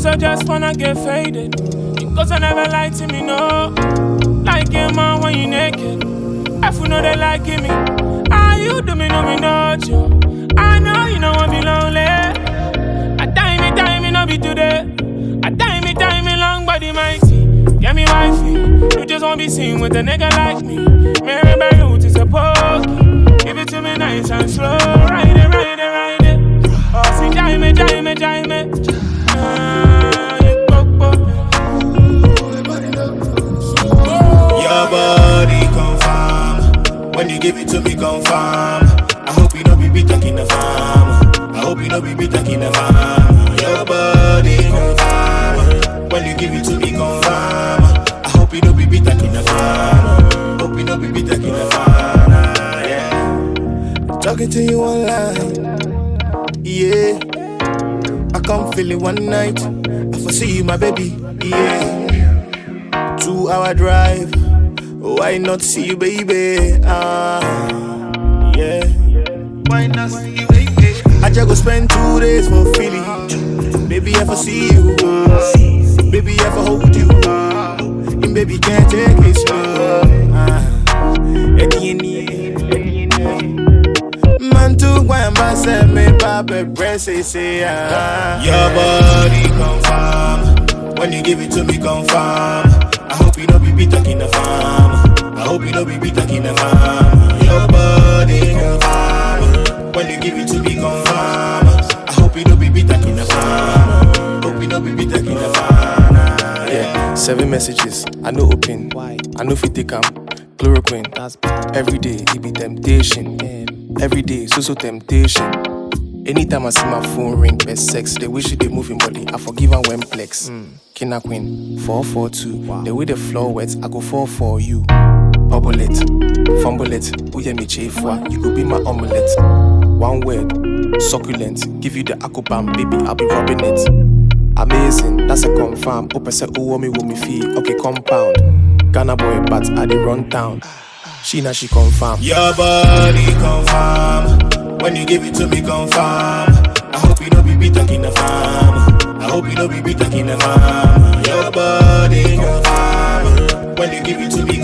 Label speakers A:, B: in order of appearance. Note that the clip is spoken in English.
A: Cause I just wanna get faded. Cause I never lied to me, no. Like a man when you naked. If you know they liking me. Ah, you do me, no, me not you. I know you know I be lonely. Won't be seen with a nigga like me. Mary root is a pokey. Give it to me nice and slow. Ride it, ride it, ride it. Oh, see, jai me, jai me, jai me. Ah, you go,
B: Your body confirm. When you give it to me, confirm. I hope you know be beat like the farm. I hope you know be beat like the farm. Your body confirm. When you give it to me, Talking to you online. Yeah. I come feel it one night. I foresee you, my baby. Yeah. Two hour drive. Why not see you, baby? Ah, yeah. Why not see you, baby? I just go spend two days for Philly. Baby, I see you. Baby, I hold you. And baby, can't take it slow. Too quiet, me papa press say say ah. Your body confirm when you give it to me confirm. I hope you know be beat like in the farm. I hope you know be beat like in the farm. Your body confirm when you give it to me confirm. I hope you know be beat like in the farm. Hope you know be beat like in the farm. Ah,
C: Yeah, seven messages. I know open.
D: Why?
C: I know fit take 'em. Chloroquine.
D: That's bad.
C: Every day it be temptation. Every day so so temptation. Anytime I see my phone ring, best sex. The way she dey move in body, I forgive her when flex. Mm. Kina Queen, 442. The way the floor wet, I go fall for you. Bubble it, fumble it, oh, uye me chefwa. You go be my omelette. One word, succulent. Give you the akobam, baby, I'll be rubbing it. Amazing, that's a confirm. Open say, oh, me, wo me feel. Okay, compound. Ghana boy, but I dey run town. She na she confirm.
B: Your body confirm when you give it to me confirm. I hope you know be beat in the farm. I hope you know be beat in the farm. Your body confirm when you give it to me.